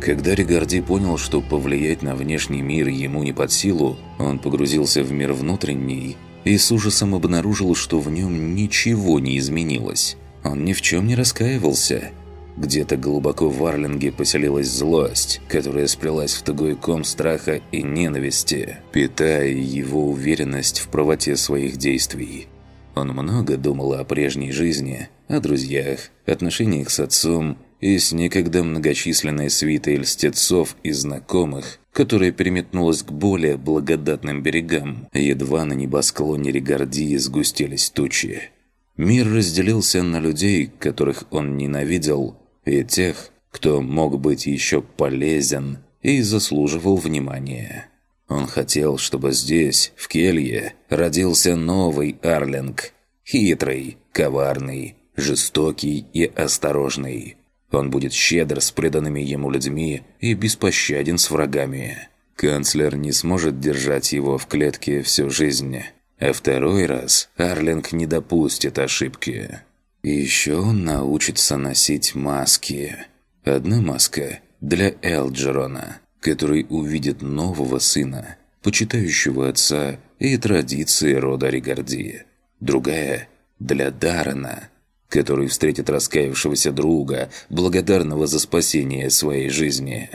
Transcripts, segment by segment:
Когда Ригарди понял, что повлиять на внешний мир ему не под силу, он погрузился в мир внутренний и с ужасом обнаружил, что в нем ничего не изменилось. Он ни в чем не раскаивался. Где-то глубоко в Арлинге поселилась злость, которая сплелась в тугой ком страха и ненависти, питая его уверенность в правоте своих действий. Он много думал о прежней жизни, о друзьях, отношениях с отцом и с некогда многочисленной свитой льстецов и знакомых, которая переметнулась к более благодатным берегам, едва на небосклоне Регардии сгустились тучи. Мир разделился на людей, которых он ненавидел, и тех, кто мог быть еще полезен и заслуживал внимания. Он хотел, чтобы здесь, в Келье, родился новый Арлинг. Хитрый, коварный, жестокий и осторожный. Он будет щедр с преданными ему людьми и беспощаден с врагами. Канцлер не сможет держать его в клетке всю жизнь. А второй раз Арлинг не допустит ошибки. Еще он научится носить маски. Одна маска для Элджерона, который увидит нового сына, почитающего отца и традиции рода Ригарди. Другая для Даррена – который встретит раскаявшегося друга, благодарного за спасение своей жизни.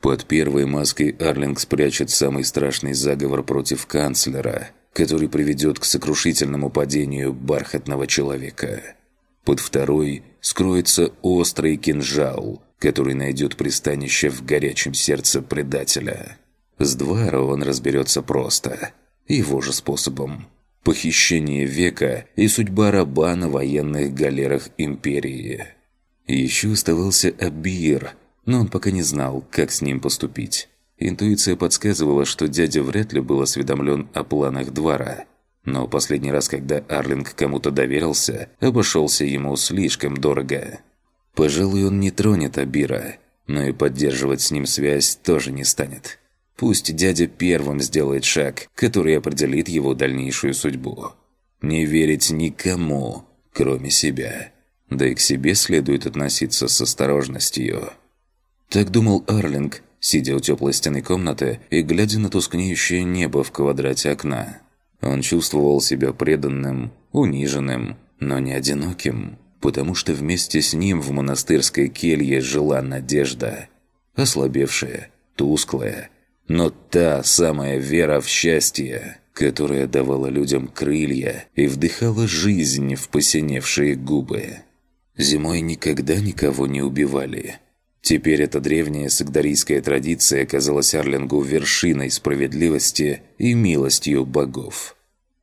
Под первой маской Арлинг спрячет самый страшный заговор против канцлера, который приведет к сокрушительному падению бархатного человека. Под второй скроется острый кинжал, который найдет пристанище в горячем сердце предателя. С Двара он разберется просто, его же способом – похищение века и судьба раба на военных галерах Империи. Еще оставался Абир, но он пока не знал, как с ним поступить. Интуиция подсказывала, что дядя вряд ли был осведомлен о планах двора. Но последний раз, когда Арлинг кому-то доверился, обошелся ему слишком дорого. Пожалуй, он не тронет Абира, но и поддерживать с ним связь тоже не станет. Пусть дядя первым сделает шаг, который определит его дальнейшую судьбу. Не верить никому, кроме себя. Да и к себе следует относиться с осторожностью. Так думал Арлинг, сидя у теплой стены комнаты и глядя на тускнеющее небо в квадрате окна. Он чувствовал себя преданным, униженным, но не одиноким, потому что вместе с ним в монастырской келье жила надежда, ослабевшая, тусклая, но та самая вера в счастье, которая давала людям крылья и вдыхала жизнь в посиневшие губы. Зимой никогда никого не убивали. Теперь эта древняя сагдарийская традиция казалась Арлингу вершиной справедливости и милостью богов.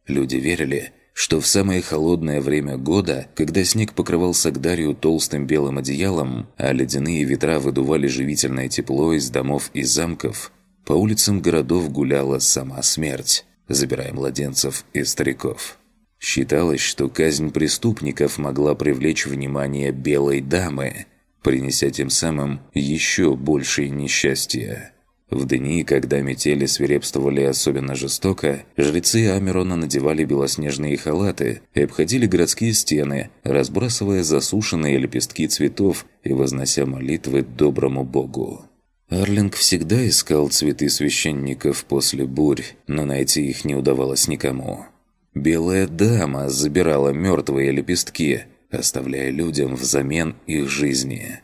Люди верили, что в самое холодное время года, когда снег покрывал Сагдарию толстым белым одеялом, а ледяные ветра выдували живительное тепло из домов и замков, по улицам городов гуляла сама смерть, забирая младенцев и стариков. Считалось, что казнь преступников могла привлечь внимание белой дамы, принеся тем самым еще большее несчастье. В дни, когда метели свирепствовали особенно жестоко, жрецы Амерона надевали белоснежные халаты и обходили городские стены, разбрасывая засушенные лепестки цветов и вознося молитвы доброму богу. Арлинг всегда искал цветы священников после бурь, но найти их не удавалось никому. Белая дама забирала мертвые лепестки, оставляя людям взамен их жизни.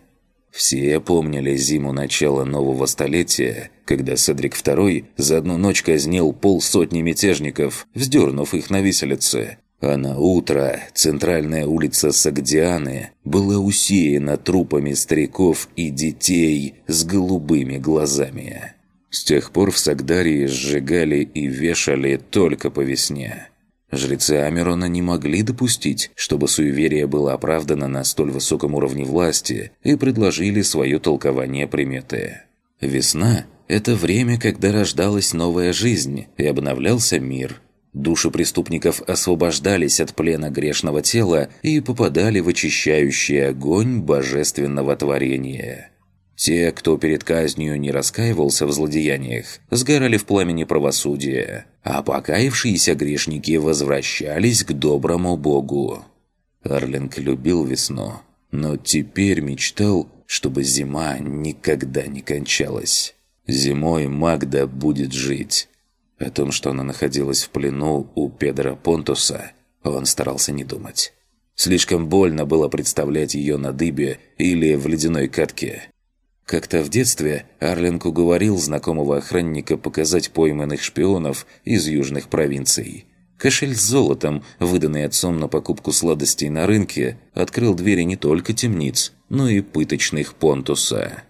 Все помнили зиму начала нового столетия, когда Седрик II за одну ночь казнил полсотни мятежников, вздернув их на виселице, а на утро центральная улица Сагдианы была усеяна трупами стариков и детей с голубыми глазами. С тех пор в Сагдарии сжигали и вешали только по весне. Жрецы Амерона не могли допустить, чтобы суеверие было оправдано на столь высоком уровне власти и предложили свое толкование приметы. Весна – это время, когда рождалась новая жизнь и обновлялся мир – Души преступников освобождались от плена грешного тела и попадали в очищающий огонь божественного творения. Те, кто перед казнью не раскаивался в злодеяниях, сгорали в пламени правосудия, а покаявшиеся грешники возвращались к доброму Богу. Арлинг любил весну, но теперь мечтал, чтобы зима никогда не кончалась. Зимой Магда будет жить. О том, что она находилась в плену у Педро Понтуса, он старался не думать. Слишком больно было представлять ее на дыбе или в ледяной катке. Как-то в детстве Арлинг уговорил знакомого охранника показать пойманных шпионов из южных провинций. Кошель с золотом, выданный отцом на покупку сладостей на рынке, открыл двери не только темниц, но и пыточных Понтуса.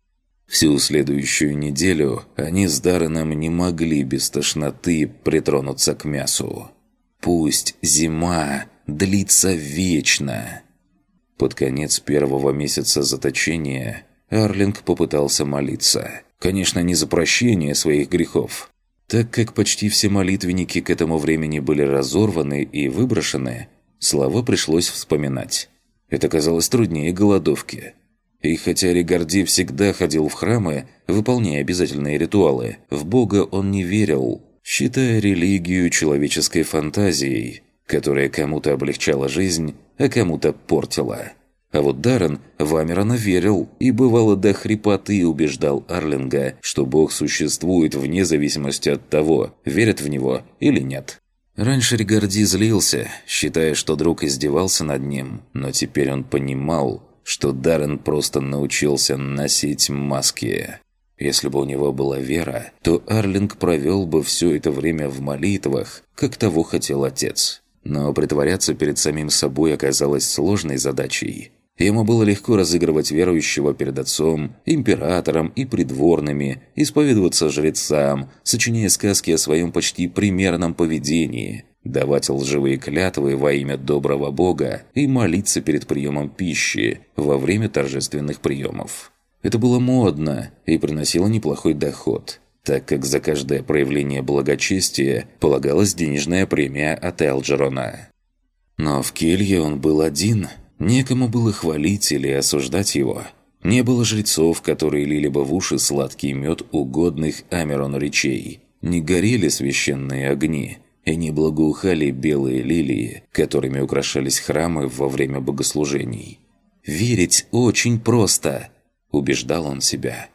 Всю следующую неделю они с Дарреном не могли без тошноты притронуться к мясу. Пусть зима длится вечно. Под конец первого месяца заточения Арлинг попытался молиться. Конечно, не за прощение своих грехов. Так как почти все молитвенники к этому времени были разорваны и выброшены, слова пришлось вспоминать. Это казалось труднее голодовки. И хотя Ригарди всегда ходил в храмы, выполняя обязательные ритуалы, в Бога он не верил, считая религию человеческой фантазией, которая кому-то облегчала жизнь, а кому-то портила. А вот Даррен в Амерона верил и бывало до хрипоты убеждал Арлинга, что Бог существует вне зависимости от того, верят в него или нет. Раньше Ригарди злился, считая, что друг издевался над ним, но теперь он понимал, что Даррен просто научился носить маски. Если бы у него была вера, то Арлинг провел бы все это время в молитвах, как того хотел отец. Но притворяться перед самим собой оказалось сложной задачей. Ему было легко разыгрывать верующего перед отцом, императором и придворными, исповедоваться жрецам, сочиняя сказки о своем почти примерном поведении, давать лживые клятвы во имя доброго бога и молиться перед приемом пищи во время торжественных приемов. Это было модно и приносило неплохой доход, так как за каждое проявление благочестия полагалась денежная премия от Элджерона. Но в келье он был один – Некому было хвалить или осуждать его. Не было жрецов, которые лили бы в уши сладкий мед угодных Амерону речей. Не горели священные огни, и не благоухали белые лилии, которыми украшались храмы во время богослужений. «Верить очень просто», – убеждал он себя.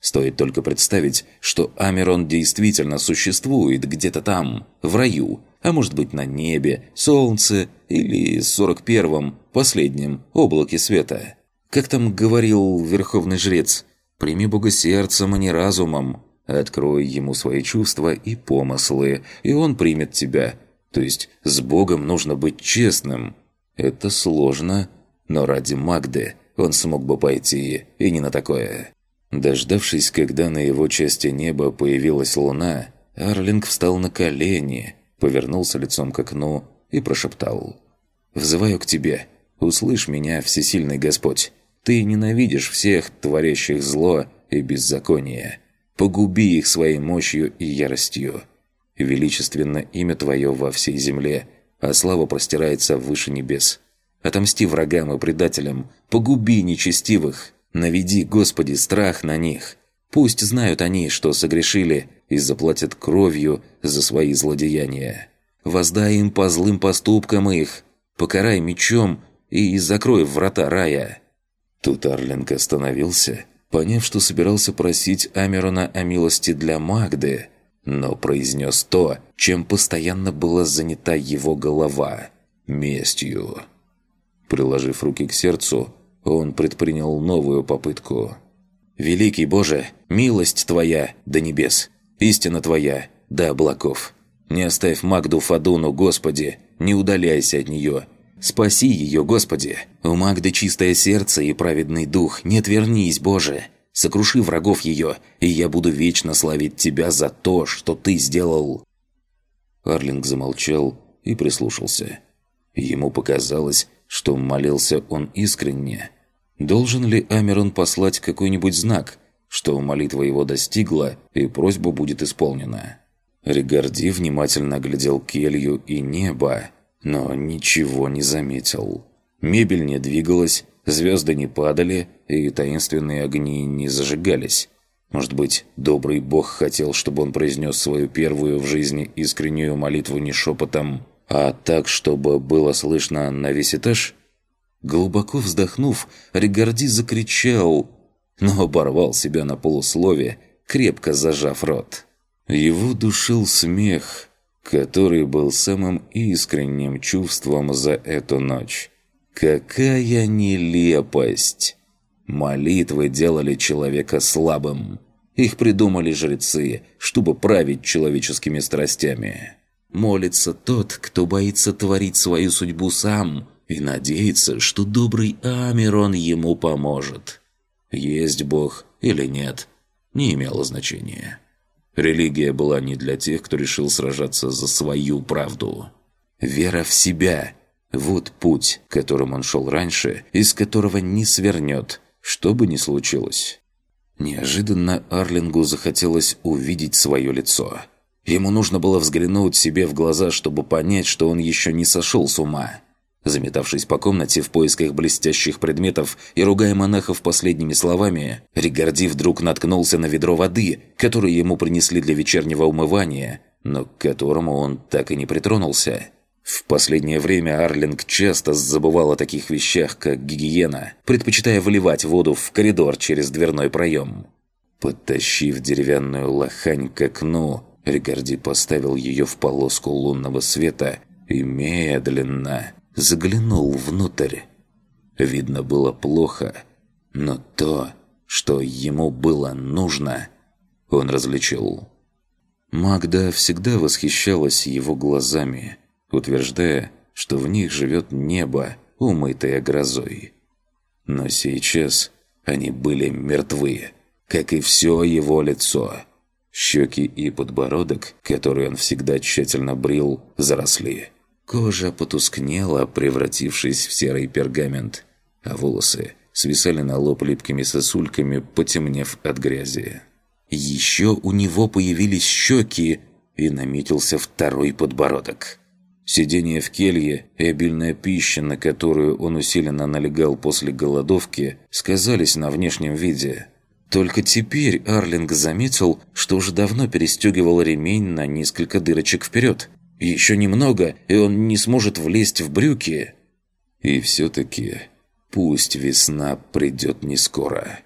Стоит только представить, что Амерон действительно существует где-то там, в раю, а может быть на небе, солнце или сорок первом, последнем облаке света. Как там говорил верховный жрец, «Прими Бога сердцем, а не разумом. Открой ему свои чувства и помыслы, и он примет тебя. То есть с Богом нужно быть честным. Это сложно, но ради Магды он смог бы пойти и не на такое». Дождавшись, когда на его части неба появилась луна, Арлинг встал на колени, повернулся лицом к окну и прошептал. «Взываю к тебе. Услышь меня, всесильный Господь. Ты ненавидишь всех, творящих зло и беззаконие. Погуби их своей мощью и яростью. Величественно имя Твое во всей земле, а слава простирается выше небес. Отомсти врагам и предателям, погуби нечестивых, наведи, Господи, страх на них. Пусть знают они, что согрешили, и заплатят кровью за свои злодеяния. Воздай им по злым поступкам их, покарай мечом и закрой врата рая». Тут Арлинг остановился, поняв, что собирался просить Амерона о милости для Магды, но произнес то, чем постоянно была занята его голова – местью. Приложив руки к сердцу, он предпринял новую попытку. «Великий Боже, милость Твоя до небес, истина Твоя до облаков. Не оставь Магду Фадуну, Господи, не удаляйся от нее, Спаси ее, Господи! У Магды чистое сердце и праведный дух, не отвернись, Боже! Сокруши врагов ее, и я буду вечно славить Тебя за то, что Ты сделал!» Арлинг замолчал и прислушался. Ему показалось, что молился он искренне. Должен ли Амерон послать какой-нибудь знак, что молитва его достигла и просьба будет исполнена? Ригарди внимательно глядел келью и небо, но ничего не заметил. Мебель не двигалась, звезды не падали и таинственные огни не зажигались. Может быть, добрый бог хотел, чтобы он произнес свою первую в жизни искреннюю молитву не шепотом, а так, чтобы было слышно на весь этаж? Глубоко вздохнув, Ригарди закричал, но оборвал себя на полуслове, крепко зажав рот. Его душил смех, который был самым искренним чувством за эту ночь. Какая нелепость! Молитвы делали человека слабым. Их придумали жрецы, чтобы править человеческими страстями. Молится тот, кто боится творить свою судьбу сам и надеется, что добрый Амирон ему поможет. Есть Бог или нет, не имело значения. Религия была не для тех, кто решил сражаться за свою правду. Вера в себя – вот путь, которым он шел раньше, из которого не свернет, что бы ни случилось. Неожиданно Арлингу захотелось увидеть свое лицо. Ему нужно было взглянуть себе в глаза, чтобы понять, что он еще не сошел с ума. Заметавшись по комнате в поисках блестящих предметов и ругая монахов последними словами, Ригарди вдруг наткнулся на ведро воды, которое ему принесли для вечернего умывания, но к которому он так и не притронулся. В последнее время Арлинг часто забывал о таких вещах, как гигиена, предпочитая выливать воду в коридор через дверной проем. Подтащив деревянную лохань к окну, Ригарди поставил ее в полоску лунного света и медленно заглянул внутрь. Видно было плохо, но то, что ему было нужно, он различил. Магда всегда восхищалась его глазами, утверждая, что в них живет небо, умытое грозой. Но сейчас они были мертвы, как и все его лицо. Щеки и подбородок, которые он всегда тщательно брил, заросли. Кожа потускнела, превратившись в серый пергамент, а волосы свисали на лоб липкими сосульками, потемнев от грязи. Еще у него появились щеки, и наметился второй подбородок. Сидение в келье и обильная пища, на которую он усиленно налегал после голодовки, сказались на внешнем виде. Только теперь Арлинг заметил, что уже давно перестегивал ремень на несколько дырочек вперед, еще немного, и он не сможет влезть в брюки. И все-таки пусть весна придет не скоро.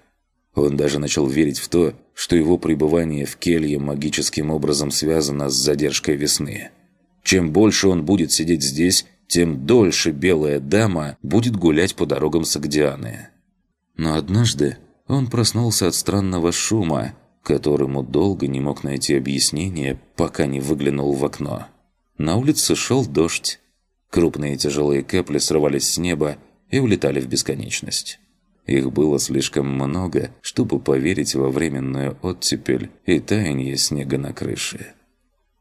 Он даже начал верить в то, что его пребывание в келье магическим образом связано с задержкой весны. Чем больше он будет сидеть здесь, тем дольше белая дама будет гулять по дорогам Сагдианы. Но однажды он проснулся от странного шума, которому долго не мог найти объяснение, пока не выглянул в окно. На улице шел дождь. Крупные тяжелые капли срывались с неба и улетали в бесконечность. Их было слишком много, чтобы поверить во временную оттепель и таяние снега на крыше.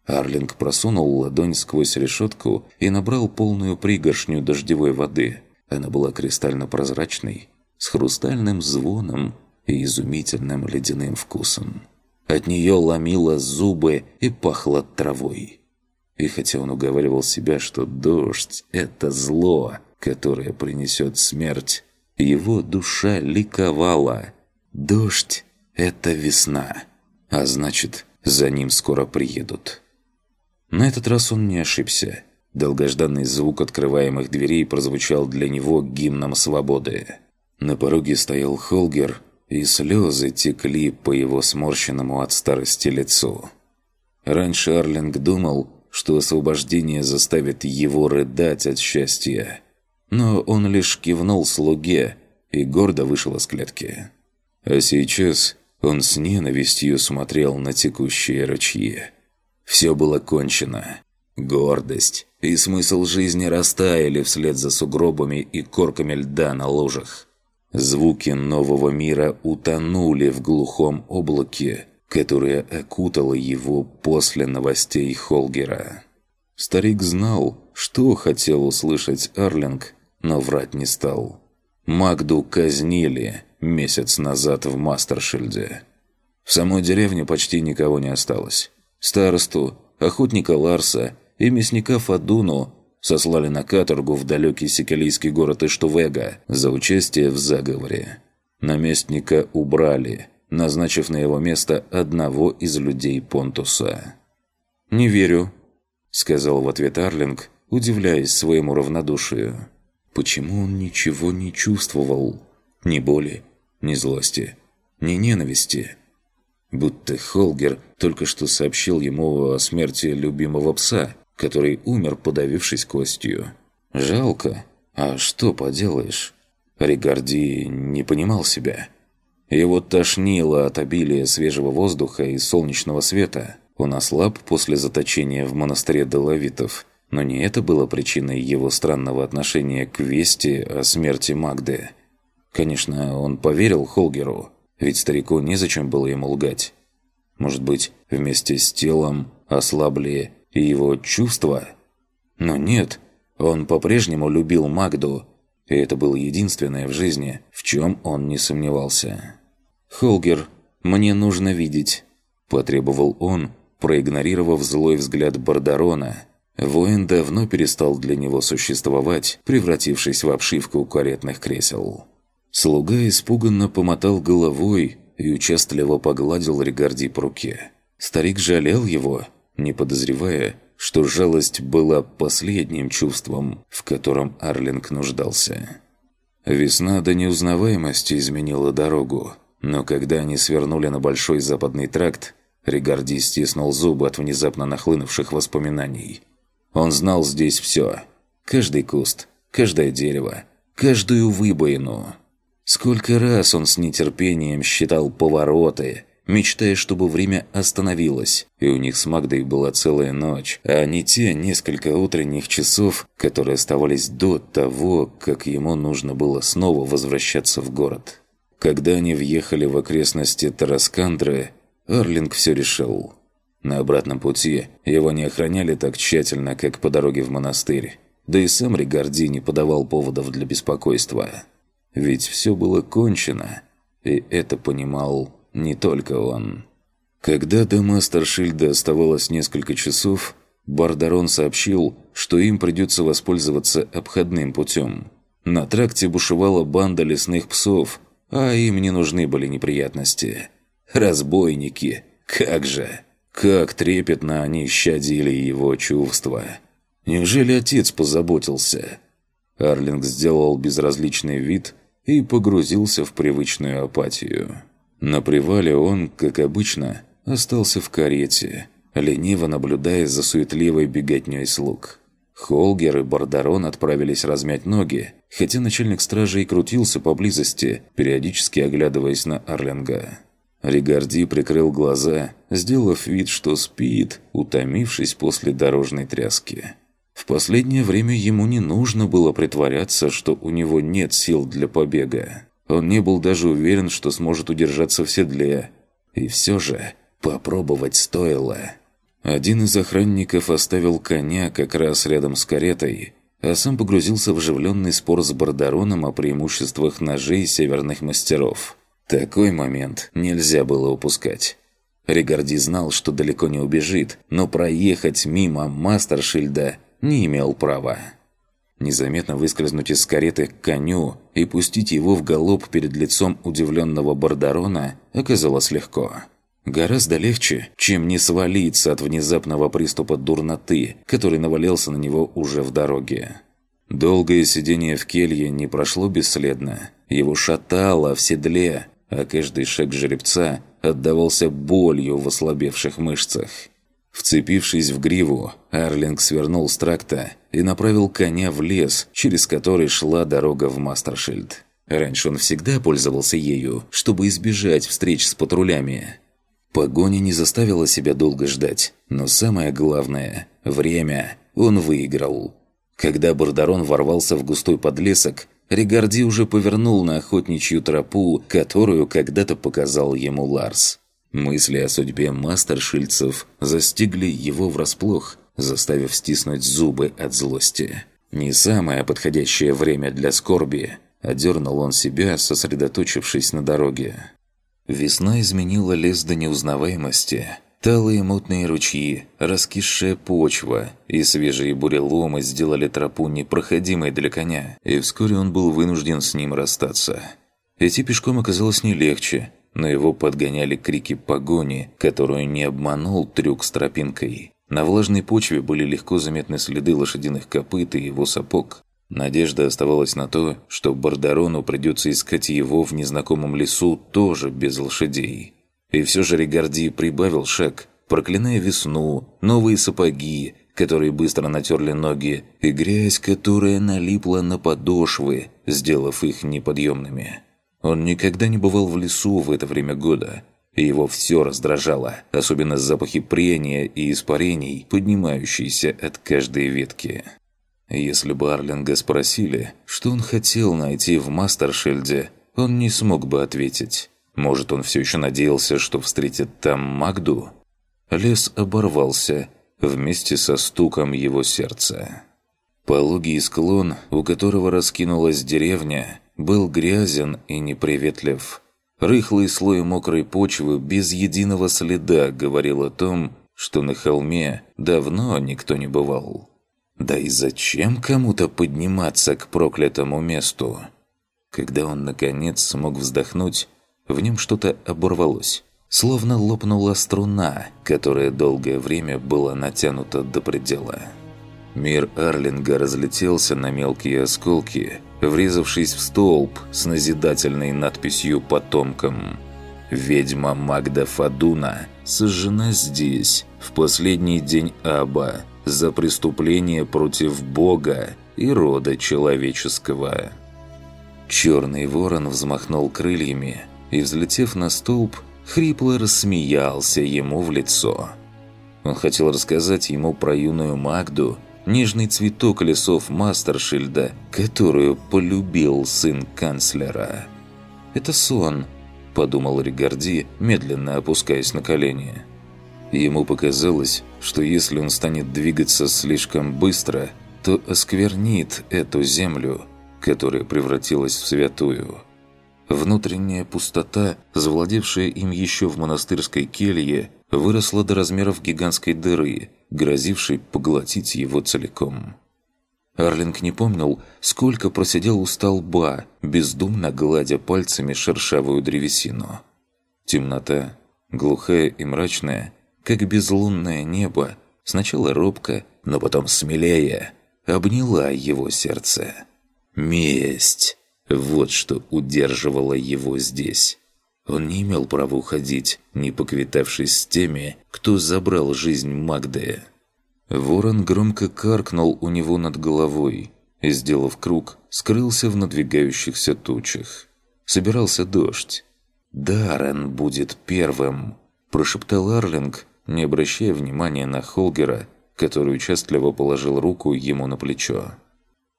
Арлинг просунул ладонь сквозь решетку и набрал полную пригоршню дождевой воды. Она была кристально прозрачной, с хрустальным звоном и изумительным ледяным вкусом. От нее ломило зубы и пахло травой. И хотя он уговаривал себя, что дождь – это зло, которое принесет смерть, его душа ликовала. Дождь – это весна, а значит, за ним скоро приедут. На этот раз он не ошибся. Долгожданный звук открываемых дверей прозвучал для него гимном свободы. На пороге стоял Холгер, и слезы текли по его сморщенному от старости лицу. Раньше Арлинг думал, что освобождение заставит его рыдать от счастья. Но он лишь кивнул слуге и гордо вышел из клетки. А сейчас он с ненавистью смотрел на текущие ручьи. Все было кончено. Гордость и смысл жизни растаяли вслед за сугробами и корками льда на лужах. Звуки нового мира утонули в глухом облаке, которая окутала его после новостей Холгера. Старик знал, что хотел услышать Арлинг, но врать не стал. Магду казнили месяц назад в Мастершильде. В самой деревне почти никого не осталось. Старосту, охотника Ларса и мясника Фадуну сослали на каторгу в далекий сикалийский город Иштувега за участие в заговоре. Наместника убрали – назначив на его место одного из людей Понтуса. «Не верю», — сказал в ответ Арлинг, удивляясь своему равнодушию. Почему он ничего не чувствовал? Ни боли, ни злости, ни ненависти. Будто Холгер только что сообщил ему о смерти любимого пса, который умер, подавившись костью. Жалко. А что поделаешь? Ригарди не понимал себя. Его тошнило от обилия свежего воздуха и солнечного света. Он ослаб после заточения в монастыре Делавитов – но не это было причиной его странного отношения к вести о смерти Магды. Конечно, он поверил Холгеру, ведь старику незачем было ему лгать. Может быть, вместе с телом ослабли и его чувства? Но нет, он по-прежнему любил Магду, и это было единственное в жизни, в чем он не сомневался. «Холгер, мне нужно видеть», – потребовал он, проигнорировав злой взгляд Бардарона – Воин давно перестал для него существовать, превратившись в обшивку каретных кресел. Слуга испуганно помотал головой и участливо погладил Регарди по руке. Старик жалел его, не подозревая, что жалость была последним чувством, в котором Арлинг нуждался. Весна до неузнаваемости изменила дорогу, но когда они свернули на Большой Западный тракт, Регарди стиснул зубы от внезапно нахлынувших воспоминаний – он знал здесь все. Каждый куст, каждое дерево, каждую выбоину. Сколько раз он с нетерпением считал повороты, мечтая, чтобы время остановилось, и у них с Магдой была целая ночь, а не те несколько утренних часов, которые оставались до того, как ему нужно было снова возвращаться в город. Когда они въехали в окрестности Тараскандры, Арлинг все решил – на обратном пути его не охраняли так тщательно, как по дороге в монастырь. Да и сам Ригарди не подавал поводов для беспокойства. Ведь все было кончено, и это понимал не только он. Когда до Мастершильда оставалось несколько часов, Бардарон сообщил, что им придется воспользоваться обходным путем. На тракте бушевала банда лесных псов, а им не нужны были неприятности. Разбойники, как же! Как трепетно они щадили его чувства. Неужели отец позаботился? Арлинг сделал безразличный вид и погрузился в привычную апатию. На привале он, как обычно, остался в карете, лениво наблюдая за суетливой беготней слуг. Холгер и Бардарон отправились размять ноги, хотя начальник стражи и крутился поблизости, периодически оглядываясь на Арлинга. Ригарди прикрыл глаза, сделав вид, что спит, утомившись после дорожной тряски. В последнее время ему не нужно было притворяться, что у него нет сил для побега. Он не был даже уверен, что сможет удержаться в седле. И все же попробовать стоило. Один из охранников оставил коня как раз рядом с каретой, а сам погрузился в оживленный спор с Бардароном о преимуществах ножей северных мастеров – такой момент нельзя было упускать. Ригарди знал, что далеко не убежит, но проехать мимо Мастершильда не имел права. Незаметно выскользнуть из кареты к коню и пустить его в галоп перед лицом удивленного Бардарона оказалось легко. Гораздо легче, чем не свалиться от внезапного приступа дурноты, который навалился на него уже в дороге. Долгое сидение в келье не прошло бесследно. Его шатало в седле, а каждый шаг жеребца отдавался болью в ослабевших мышцах. Вцепившись в гриву, Арлинг свернул с тракта и направил коня в лес, через который шла дорога в Мастершильд. Раньше он всегда пользовался ею, чтобы избежать встреч с патрулями. Погоня не заставила себя долго ждать, но самое главное – время он выиграл. Когда Бардарон ворвался в густой подлесок, Ригарди уже повернул на охотничью тропу, которую когда-то показал ему Ларс. Мысли о судьбе мастершильцев застигли его врасплох, заставив стиснуть зубы от злости. Не самое подходящее время для скорби, одернул он себя, сосредоточившись на дороге. Весна изменила лес до неузнаваемости – Талые мутные ручьи, раскисшая почва и свежие буреломы сделали тропу непроходимой для коня, и вскоре он был вынужден с ним расстаться. Идти пешком оказалось не легче, но его подгоняли крики погони, которую не обманул трюк с тропинкой. На влажной почве были легко заметны следы лошадиных копыт и его сапог. Надежда оставалась на то, что Бардарону придется искать его в незнакомом лесу тоже без лошадей. И все же Ригарди прибавил шаг, проклиная весну, новые сапоги, которые быстро натерли ноги, и грязь, которая налипла на подошвы, сделав их неподъемными. Он никогда не бывал в лесу в это время года, и его все раздражало, особенно запахи прения и испарений, поднимающиеся от каждой ветки. Если бы Арлинга спросили, что он хотел найти в Мастершильде, он не смог бы ответить. Может, он все еще надеялся, что встретит там Магду? Лес оборвался вместе со стуком его сердца. Пологий склон, у которого раскинулась деревня, был грязен и неприветлив. Рыхлый слой мокрой почвы без единого следа говорил о том, что на холме давно никто не бывал. Да и зачем кому-то подниматься к проклятому месту? Когда он, наконец, смог вздохнуть, в нем что-то оборвалось. Словно лопнула струна, которая долгое время была натянута до предела. Мир Арлинга разлетелся на мелкие осколки, врезавшись в столб с назидательной надписью «Потомкам». Ведьма Магда Фадуна сожжена здесь, в последний день Аба, за преступление против Бога и рода человеческого. Черный ворон взмахнул крыльями и, взлетев на столб, хрипло рассмеялся ему в лицо. Он хотел рассказать ему про юную Магду, нежный цветок лесов Мастершильда, которую полюбил сын канцлера. «Это сон», – подумал Ригарди, медленно опускаясь на колени. Ему показалось, что если он станет двигаться слишком быстро, то осквернит эту землю, которая превратилась в святую. Внутренняя пустота, завладевшая им еще в монастырской келье, выросла до размеров гигантской дыры, грозившей поглотить его целиком. Арлинг не помнил, сколько просидел у столба, бездумно гладя пальцами шершавую древесину. Темнота, глухая и мрачная, как безлунное небо, сначала робко, но потом смелее, обняла его сердце. Месть! Вот что удерживало его здесь. Он не имел права уходить, не поквитавшись с теми, кто забрал жизнь Магды. Ворон громко каркнул у него над головой и, сделав круг, скрылся в надвигающихся тучах. Собирался дождь. «Даррен будет первым», – прошептал Арлинг, не обращая внимания на Холгера, который участливо положил руку ему на плечо.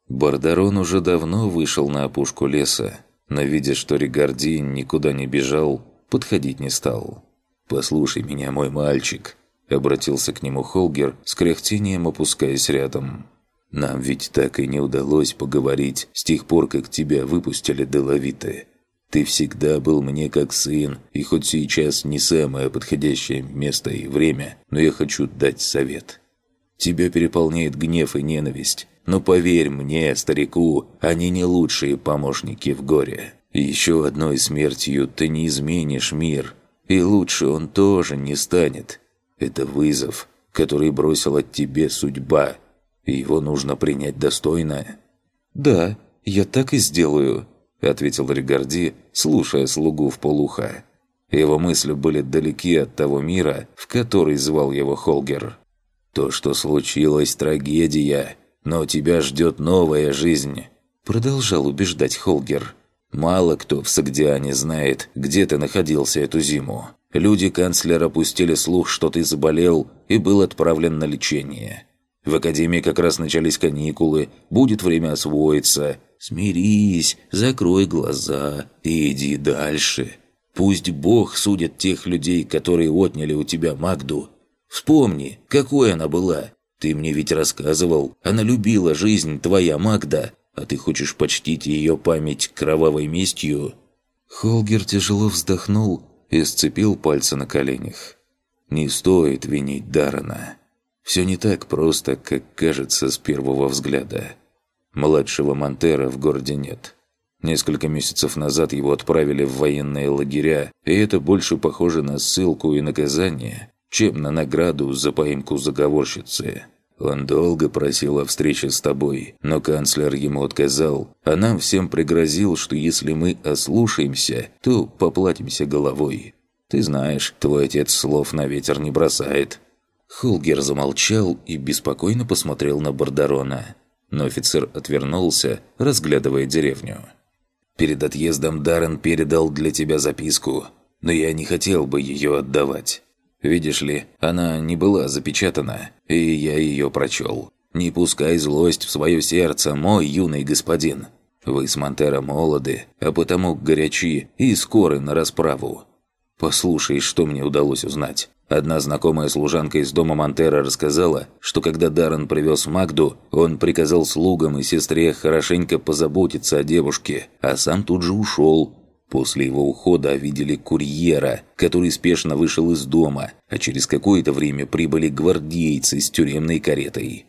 Бардарон уже давно вышел на опушку леса, но видя, что Ригарди никуда не бежал, подходить не стал. «Послушай меня, мой мальчик», — обратился к нему Холгер с кряхтением опускаясь рядом. «Нам ведь так и не удалось поговорить с тех пор, как тебя выпустили деловиты. Ты всегда был мне как сын, и хоть сейчас не самое подходящее место и время, но я хочу дать совет. Тебя переполняет гнев и ненависть, но поверь мне, старику, они не лучшие помощники в горе. Еще одной смертью ты не изменишь мир, и лучше он тоже не станет. Это вызов, который бросила тебе судьба, и его нужно принять достойно». «Да, я так и сделаю», — ответил Ригарди, слушая слугу в полуха. Его мысли были далеки от того мира, в который звал его Холгер. «То, что случилось, трагедия, но тебя ждет новая жизнь», – продолжал убеждать Холгер. «Мало кто в Сагдиане знает, где ты находился эту зиму. Люди канцлера пустили слух, что ты заболел и был отправлен на лечение. В академии как раз начались каникулы, будет время освоиться. Смирись, закрой глаза и иди дальше. Пусть Бог судит тех людей, которые отняли у тебя Магду. Вспомни, какой она была, ты мне ведь рассказывал, она любила жизнь, твоя Магда, а ты хочешь почтить ее память кровавой местью?» Холгер тяжело вздохнул и сцепил пальцы на коленях. «Не стоит винить Дарана. Все не так просто, как кажется с первого взгляда. Младшего Монтера в городе нет. Несколько месяцев назад его отправили в военные лагеря, и это больше похоже на ссылку и наказание, чем на награду за поимку заговорщицы. Он долго просил о встрече с тобой, но канцлер ему отказал, а нам всем пригрозил, что если мы ослушаемся, то поплатимся головой. Ты знаешь, твой отец слов на ветер не бросает». Холгер замолчал и беспокойно посмотрел на Бардарона. Но офицер отвернулся, разглядывая деревню. «Перед отъездом Даррен передал для тебя записку, но я не хотел бы ее отдавать. Видишь ли, она не была запечатана, и я ее прочел. Не пускай злость в свое сердце, мой юный господин. Вы с Монтеро молоды, а потому горячи и скоры на расправу. Послушай, что мне удалось узнать. Одна знакомая служанка из дома Монтера рассказала, что когда Даррен привез Магду, он приказал слугам и сестре хорошенько позаботиться о девушке, а сам тут же ушел, После его ухода видели курьера, который спешно вышел из дома, а через какое-то время прибыли гвардейцы с тюремной каретой.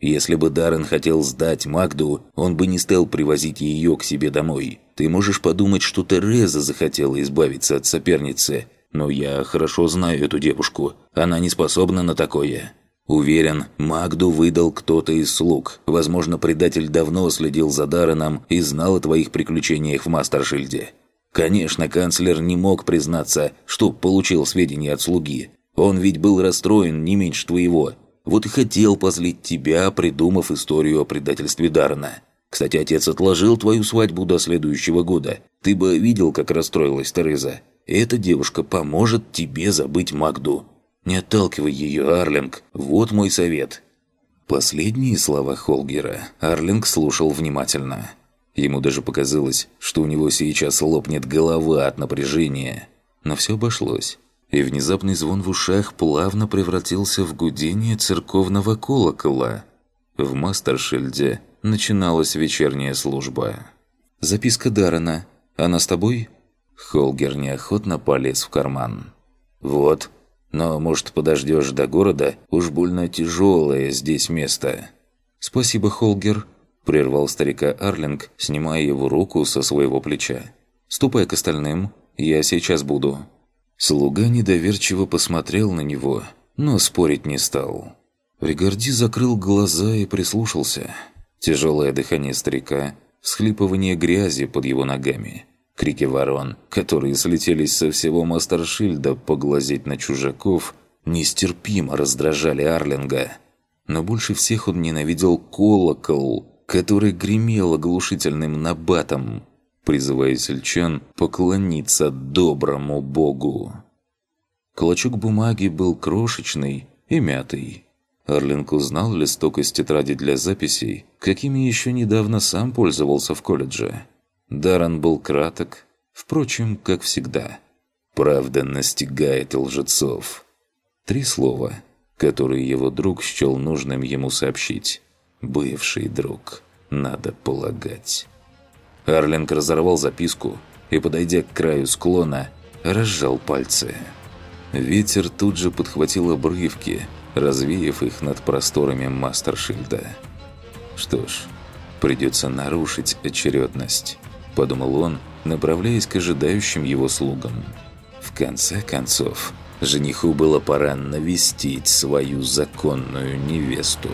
Если бы Даррен хотел сдать Магду, он бы не стал привозить ее к себе домой. Ты можешь подумать, что Тереза захотела избавиться от соперницы, но я хорошо знаю эту девушку. Она не способна на такое. Уверен, Магду выдал кто-то из слуг. Возможно, предатель давно следил за Дарреном и знал о твоих приключениях в Мастершильде. Конечно, канцлер не мог признаться, что получил сведения от слуги. Он ведь был расстроен не меньше твоего. Вот и хотел позлить тебя, придумав историю о предательстве Дарна. Кстати, отец отложил твою свадьбу до следующего года. Ты бы видел, как расстроилась Тереза. Эта девушка поможет тебе забыть Магду. Не отталкивай ее, Арлинг. Вот мой совет». Последние слова Холгера Арлинг слушал внимательно. Ему даже показалось, что у него сейчас лопнет голова от напряжения. Но все обошлось. И внезапный звон в ушах плавно превратился в гудение церковного колокола. В Мастершильде начиналась вечерняя служба. «Записка Даррена. Она с тобой?» Холгер неохотно полез в карман. «Вот. Но, может, подождешь до города? Уж больно тяжелое здесь место». «Спасибо, Холгер», Прервал старика Арлинг, снимая его руку со своего плеча. «Ступай к остальным, я сейчас буду». Слуга недоверчиво посмотрел на него, но спорить не стал. Ригарди закрыл глаза и прислушался. Тяжелое дыхание старика, всхлипывание грязи под его ногами, крики ворон, которые слетелись со всего Мастершильда поглазеть на чужаков, нестерпимо раздражали Арлинга. Но больше всех он ненавидел колокол, который гремел оглушительным набатом, призывая сельчан поклониться доброму богу. Клочок бумаги был крошечный и мятый. Арлинг узнал листок из тетради для записей, какими еще недавно сам пользовался в колледже. Даррен был краток, впрочем, как всегда. «Правда настигает лжецов». Три слова, которые его друг счел нужным ему сообщить. Бывший друг, надо полагать. Арлинг разорвал записку и, подойдя к краю склона, разжал пальцы. Ветер тут же подхватил обрывки, развеяв их над просторами Мастершильда. «Что ж, придется нарушить очередность», – подумал он, направляясь к ожидающим его слугам. В конце концов, жениху было пора навестить свою законную невесту.